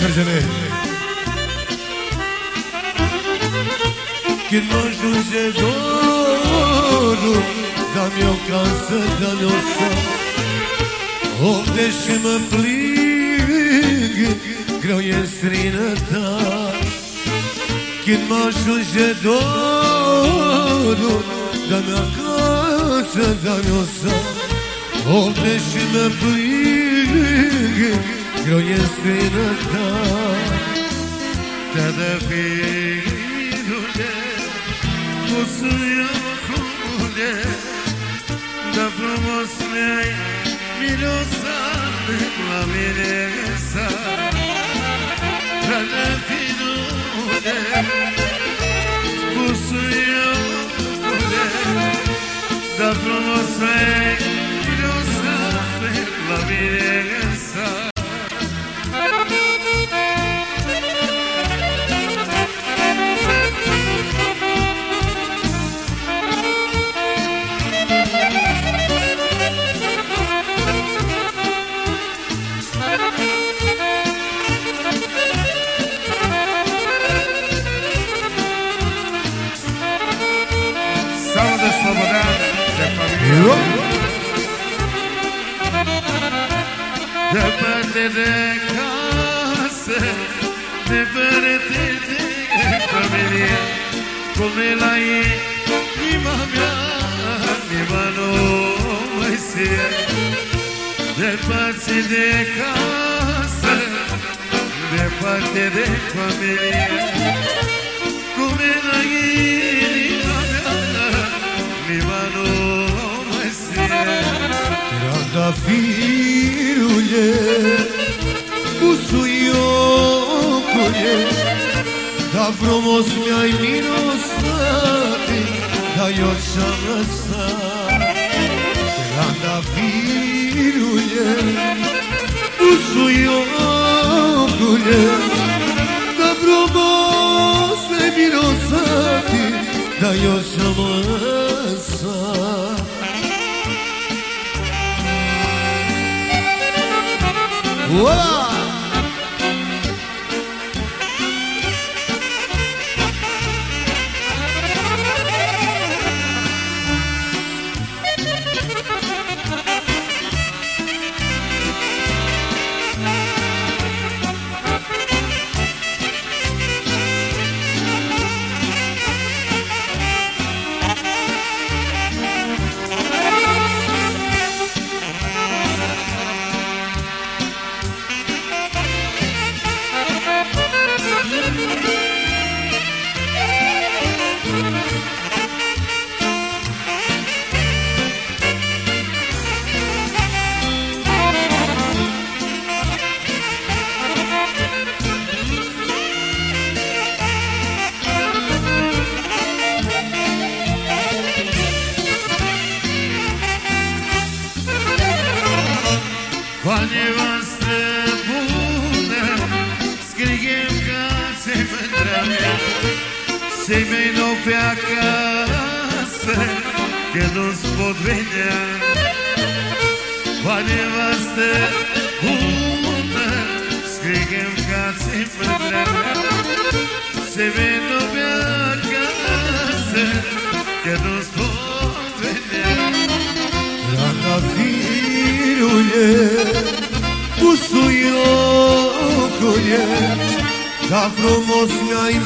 sertanejo. Que nojo de dor da minha casa da minha alcança. Oh, deixa-me pligue, grão e serenata. Que nojo de dor da minha casa da minha alcança. Oh, deixa-me pligue, Groje sena ta Tada vedule Posujacule Da frumos mi-ai mirosat La mine sa Tada vedule Posujacule Da frumos mi-ai mirosat La mine de casă, departe de familie, Come la inima mea, inima nu mai se Departe de casă, departe de familie, Come la inima mea, inima nu mai se Trandafirule, Dobrom osmijaj mi nosati, da još sam na sam. Rada viruje, dušu i okolje. Dobrom osmijaj mi nosati, da još sam na sam. Fane voastră Să-i mei nou pe acasă Că nu-ți pot vedea Fane voastră bună Scriem ca se mândra mea Să-i mei nou pe acasă Că nu-ți pot vedea Trandafirule, busuiocule Da frumos mi-ai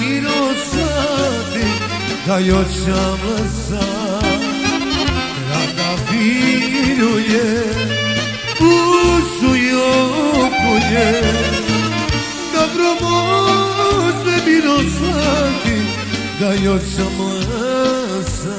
da još sam lesa Draga vinu je, pusu i oko je. Dobro može mi rozlati, da još sam lesa